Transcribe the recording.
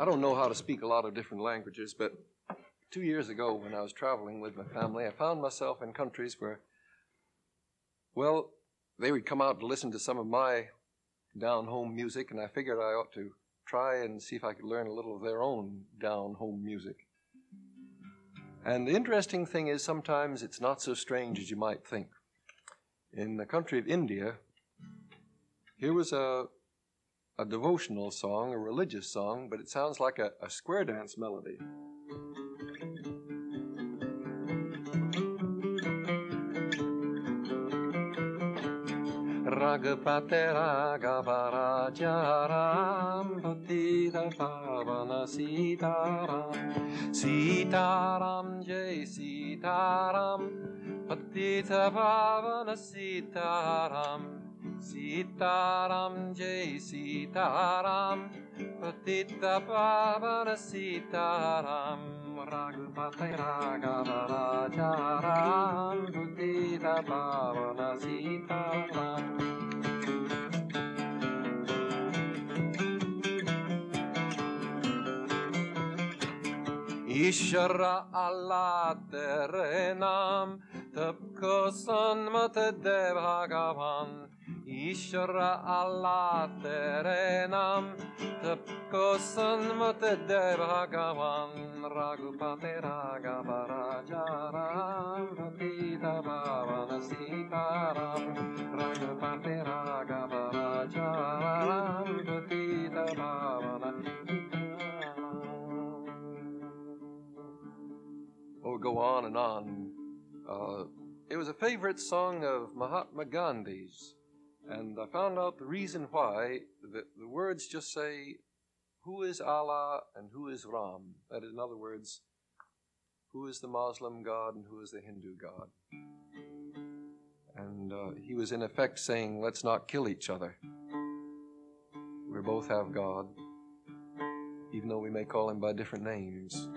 I don't know how to speak a lot of different languages, but two years ago when I was traveling with my family, I found myself in countries where, well, they would come out to listen to some of my down home music, and I figured I ought to try and see if I could learn a little of their own down home music. And the interesting thing is sometimes it's not so strange as you might think. In the country of India, here was a, a devotional song, a religious song, but it sounds like a, a square dance melody. Raghupati Raghavarajaram Patita Pavana Sitaram Sitaram Jai Sitaram Patita Pavana Sitaram Sitaram Jai Sitaram Patita Pavana Sitaram Raghupati Raghavarajaram Patita Pavana Sitaram alla terenam tapkosan matede bhagavan Ishara alla terenam tapkosan matede bhagavan Raghupati Raghava rajara. Oh, go on and on. Uh, it was a favorite song of Mahatma Gandhi's, and I found out the reason why. The, the words just say, Who is Allah and who is Ram? That is, in other words, who is the Muslim God and who is the Hindu God? And uh, he was in effect saying, Let's not kill each other. We both have God, even though we may call him by different names.